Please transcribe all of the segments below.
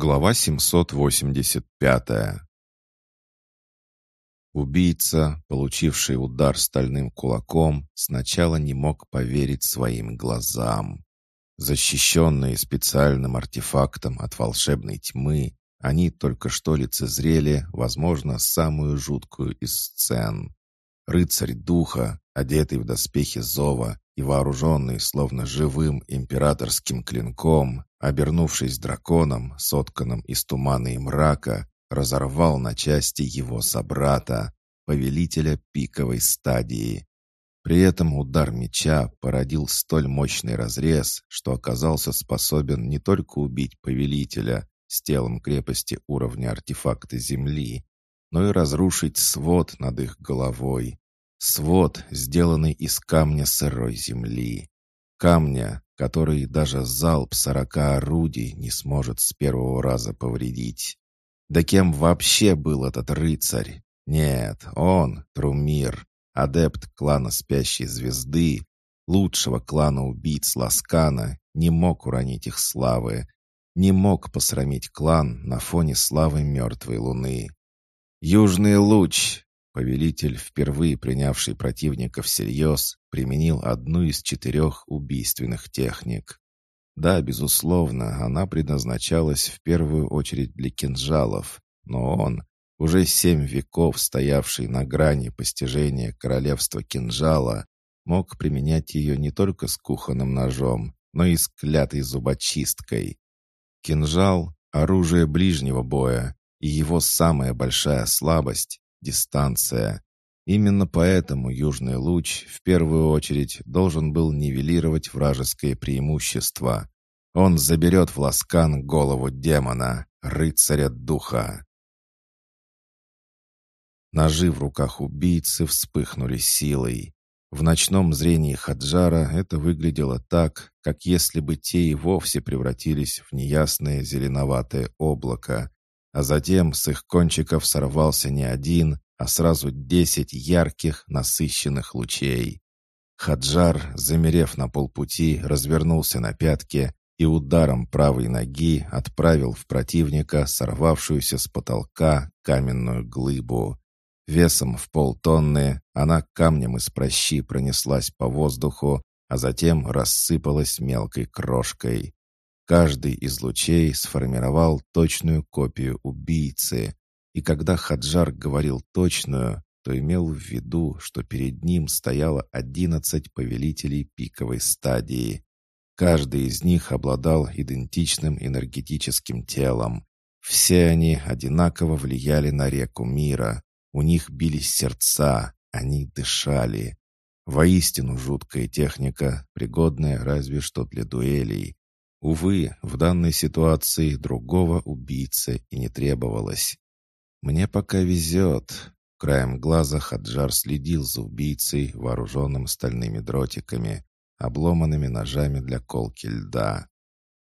Глава 785 Убийца, получивший удар стальным кулаком, сначала не мог поверить своим глазам. Защищенные специальным артефактом от волшебной тьмы, они только что лицезрели, возможно, самую жуткую из сцен. Рыцарь духа, одетый в доспехи зова и вооруженный словно живым императорским клинком, обернувшись драконом, сотканным из тумана и мрака, разорвал на части его собрата, повелителя пиковой стадии. При этом удар меча породил столь мощный разрез, что оказался способен не только убить повелителя с телом крепости уровня артефакта Земли, но и разрушить свод над их головой. Свод, сделанный из камня сырой земли. Камня, который даже залп сорока орудий не сможет с первого раза повредить. Да кем вообще был этот рыцарь? Нет, он, Трумир, адепт клана Спящей Звезды, лучшего клана убийц Ласкана, не мог уронить их славы, не мог посрамить клан на фоне славы мертвой луны. «Южный луч!» Повелитель, впервые принявший противника всерьез, применил одну из четырех убийственных техник. Да, безусловно, она предназначалась в первую очередь для кинжалов, но он, уже семь веков стоявший на грани постижения королевства кинжала, мог применять ее не только с кухонным ножом, но и с клятой зубочисткой. Кинжал — оружие ближнего боя, и его самая большая слабость — дистанция. Именно поэтому Южный Луч в первую очередь должен был нивелировать вражеское преимущество. Он заберет в ласкан голову демона, рыцаря духа. Ножи в руках убийцы вспыхнули силой. В ночном зрении Хаджара это выглядело так, как если бы те и вовсе превратились в неясное зеленоватое облако, а затем с их кончиков сорвался не один, а сразу десять ярких, насыщенных лучей. Хаджар, замерев на полпути, развернулся на пятке и ударом правой ноги отправил в противника сорвавшуюся с потолка каменную глыбу. Весом в полтонны она камнем из прощи пронеслась по воздуху, а затем рассыпалась мелкой крошкой. Каждый из лучей сформировал точную копию убийцы, и когда Хаджар говорил точную, то имел в виду, что перед ним стояло одиннадцать повелителей пиковой стадии. Каждый из них обладал идентичным энергетическим телом. Все они одинаково влияли на реку мира. У них бились сердца, они дышали. Воистину жуткая техника, пригодная разве что для дуэлей. Увы, в данной ситуации другого убийцы и не требовалось. «Мне пока везет». Краем глаза Хаджар следил за убийцей, вооруженным стальными дротиками, обломанными ножами для колки льда.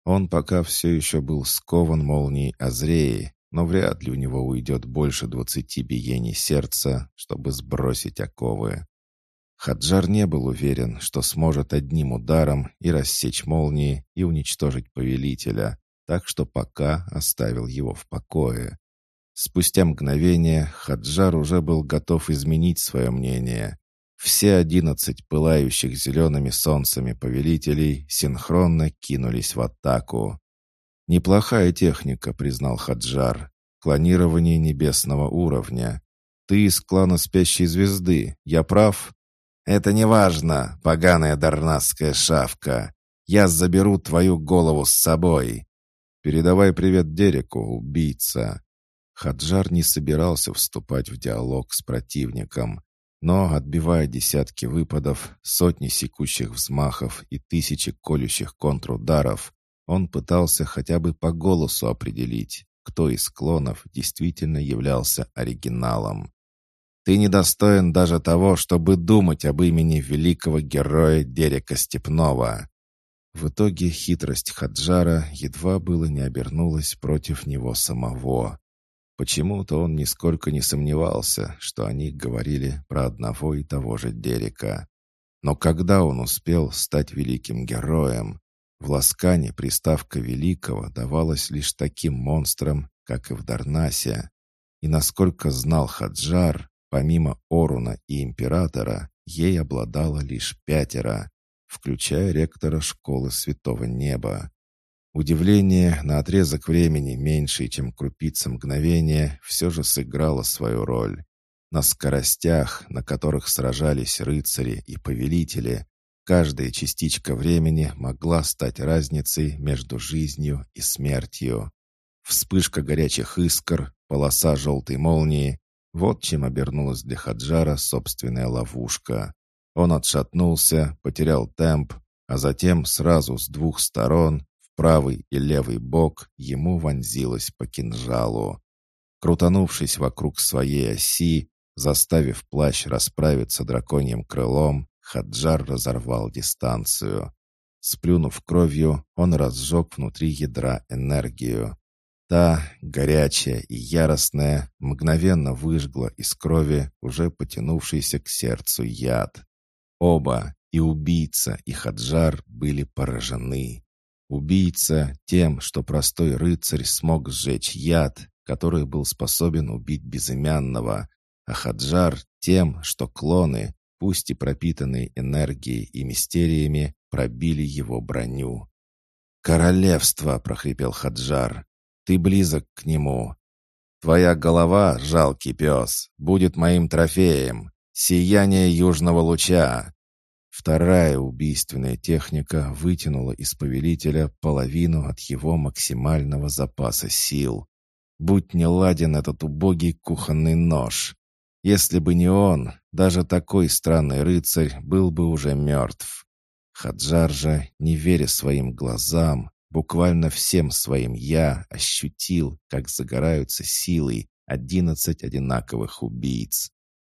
Он пока все еще был скован молнией Азреи, но вряд ли у него уйдет больше двадцати биений сердца, чтобы сбросить оковы. Хаджар не был уверен, что сможет одним ударом и рассечь молнии, и уничтожить повелителя, так что пока оставил его в покое. Спустя мгновение Хаджар уже был готов изменить свое мнение. Все одиннадцать пылающих зелеными солнцами повелителей синхронно кинулись в атаку. «Неплохая техника», — признал Хаджар. «Клонирование небесного уровня. Ты из клана Спящей Звезды, я прав?» «Это не важно, поганая дарнасская шавка. Я заберу твою голову с собой». «Передавай привет Дереку, убийца». Хаджар не собирался вступать в диалог с противником, но, отбивая десятки выпадов, сотни секущих взмахов и тысячи колющих контрударов, он пытался хотя бы по голосу определить, кто из клонов действительно являлся оригиналом. «Ты недостоин даже того, чтобы думать об имени великого героя Дерека Степнова». В итоге хитрость Хаджара едва было не обернулась против него самого. Почему-то он нисколько не сомневался, что они говорили про одного и того же Дерека. Но когда он успел стать великим героем? В Ласкане приставка «великого» давалась лишь таким монстрам, как и в Дарнасе. И насколько знал Хаджар, помимо Оруна и Императора, ей обладало лишь пятеро, включая ректора школы Святого Неба. Удивление на отрезок времени, меньший, чем крупица мгновения, все же сыграло свою роль. На скоростях, на которых сражались рыцари и повелители, каждая частичка времени могла стать разницей между жизнью и смертью. Вспышка горячих искр, полоса желтой молнии — вот чем обернулась для Хаджара собственная ловушка. Он отшатнулся, потерял темп, а затем сразу с двух сторон правый и левый бок ему вонзилось по кинжалу. Крутанувшись вокруг своей оси, заставив плащ расправиться драконьим крылом, Хаджар разорвал дистанцию. Сплюнув кровью, он разжег внутри ядра энергию. Та, горячая и яростная, мгновенно выжгла из крови уже потянувшийся к сердцу яд. Оба, и убийца, и Хаджар, были поражены. Убийца тем, что простой рыцарь смог сжечь яд, который был способен убить безымянного, а Хаджар тем, что клоны, пусть и пропитанные энергией и мистериями, пробили его броню. «Королевство!» — прохрипел Хаджар. «Ты близок к нему. Твоя голова, жалкий пес, будет моим трофеем. Сияние южного луча. Вторая убийственная техника вытянула из повелителя половину от его максимального запаса сил. Будь не ладен этот убогий кухонный нож. Если бы не он, даже такой странный рыцарь был бы уже мертв. Хаджар же, не веря своим глазам, буквально всем своим «я» ощутил, как загораются силой одиннадцать одинаковых убийц.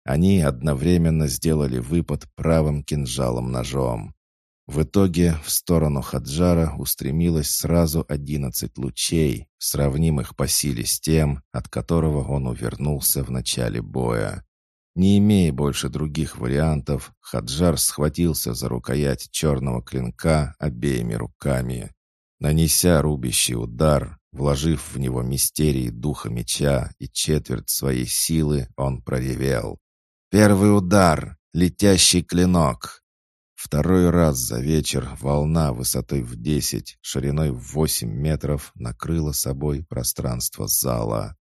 Они одновременно сделали выпад правым кинжалом-ножом. В итоге в сторону Хаджара устремилось сразу одиннадцать лучей, сравнимых по силе с тем, от которого он увернулся в начале боя. Не имея больше других вариантов, Хаджар схватился за рукоять черного клинка обеими руками. Нанеся рубящий удар, вложив в него мистерии духа меча и четверть своей силы, он проревел. Первый удар, летящий клинок. Второй раз за вечер волна высотой в десять, шириной в восемь метров накрыла собой пространство зала.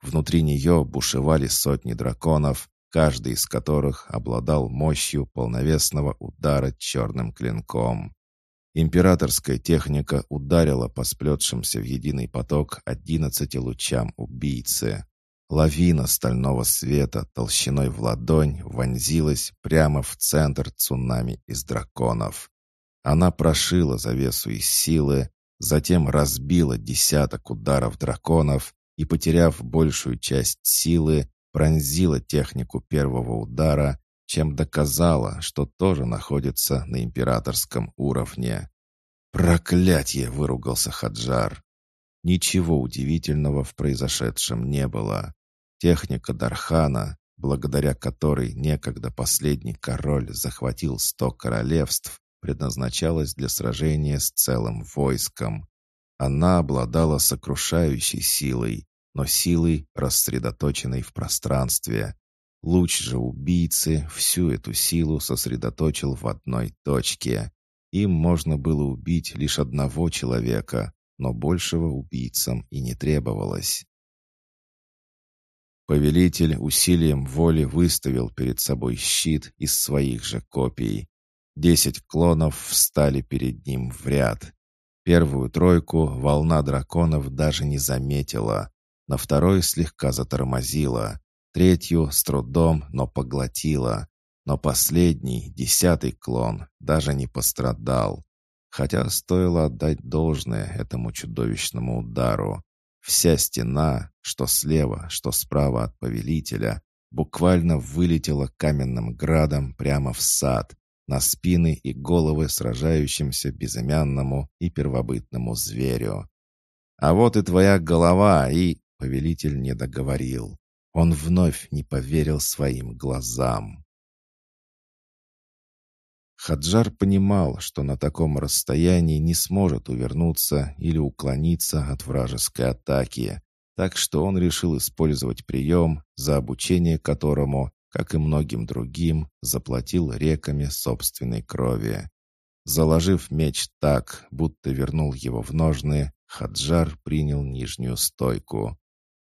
Внутри нее бушевали сотни драконов, каждый из которых обладал мощью полновесного удара черным клинком. Императорская техника ударила по сплетшимся в единый поток одиннадцати лучам убийцы. Лавина стального света толщиной в ладонь вонзилась прямо в центр цунами из драконов. Она прошила завесу из силы, затем разбила десяток ударов драконов и, потеряв большую часть силы, пронзила технику первого удара, чем доказала, что тоже находится на императорском уровне. «Проклятье!» — выругался Хаджар. Ничего удивительного в произошедшем не было. Техника Дархана, благодаря которой некогда последний король захватил сто королевств, предназначалась для сражения с целым войском. Она обладала сокрушающей силой, но силой, рассредоточенной в пространстве. Луч же убийцы всю эту силу сосредоточил в одной точке. Им можно было убить лишь одного человека, но большего убийцам и не требовалось. Повелитель усилием воли выставил перед собой щит из своих же копий. Десять клонов встали перед ним в ряд. Первую тройку волна драконов даже не заметила. На второй слегка затормозила. Третью с трудом, но поглотила. Но последний, десятый клон, даже не пострадал. Хотя стоило отдать должное этому чудовищному удару. Вся стена, что слева, что справа от повелителя, буквально вылетела каменным градом прямо в сад, на спины и головы сражающимся безымянному и первобытному зверю. «А вот и твоя голова, и...» — повелитель не договорил. Он вновь не поверил своим глазам. Хаджар понимал, что на таком расстоянии не сможет увернуться или уклониться от вражеской атаки, так что он решил использовать прием, за обучение которому, как и многим другим, заплатил реками собственной крови. Заложив меч так, будто вернул его в ножны, Хаджар принял нижнюю стойку.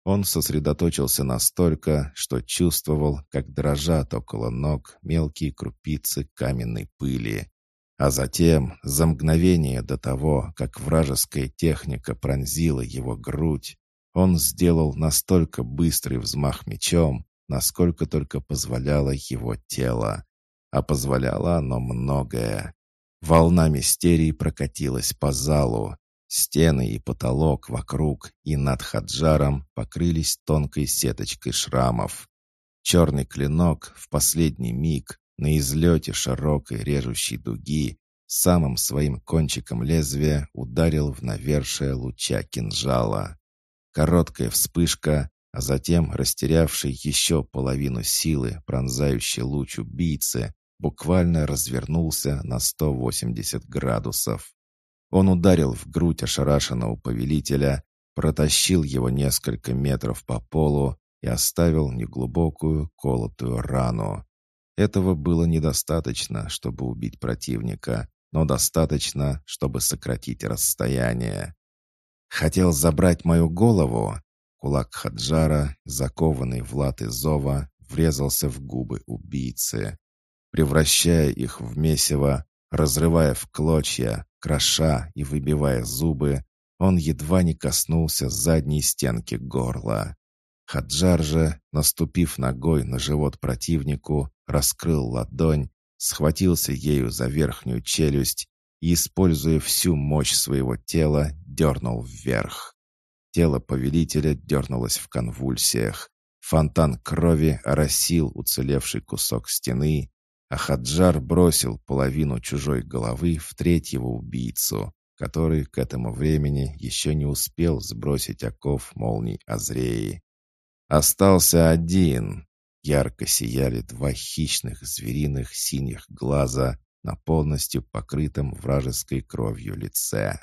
Он сосредоточился настолько, что чувствовал, как дрожат около ног мелкие крупицы каменной пыли. А затем, за мгновение до того, как вражеская техника пронзила его грудь, он сделал настолько быстрый взмах мечом, насколько только позволяло его тело. А позволяло оно многое. Волна мистерии прокатилась по залу. Стены и потолок вокруг и над Хаджаром покрылись тонкой сеточкой шрамов. Черный клинок в последний миг на излете широкой режущей дуги самым своим кончиком лезвия ударил в навершие луча кинжала. Короткая вспышка, а затем растерявший еще половину силы пронзающий луч убийцы буквально развернулся на 180 градусов. Он ударил в грудь ошарашенного повелителя, протащил его несколько метров по полу и оставил неглубокую колотую рану. Этого было недостаточно, чтобы убить противника, но достаточно, чтобы сократить расстояние. «Хотел забрать мою голову?» Кулак Хаджара, закованный в латы зова, врезался в губы убийцы превращая их в месиво, разрывая в клочья, кроша и выбивая зубы, он едва не коснулся задней стенки горла. Хаджар же, наступив ногой на живот противнику, раскрыл ладонь, схватился ею за верхнюю челюсть и, используя всю мощь своего тела, дернул вверх. Тело повелителя дернулось в конвульсиях. Фонтан крови оросил уцелевший кусок стены, а Хаджар бросил половину чужой головы в третьего убийцу, который к этому времени еще не успел сбросить оков молний Азреи. Остался один. Ярко сияли два хищных звериных синих глаза на полностью покрытом вражеской кровью лице.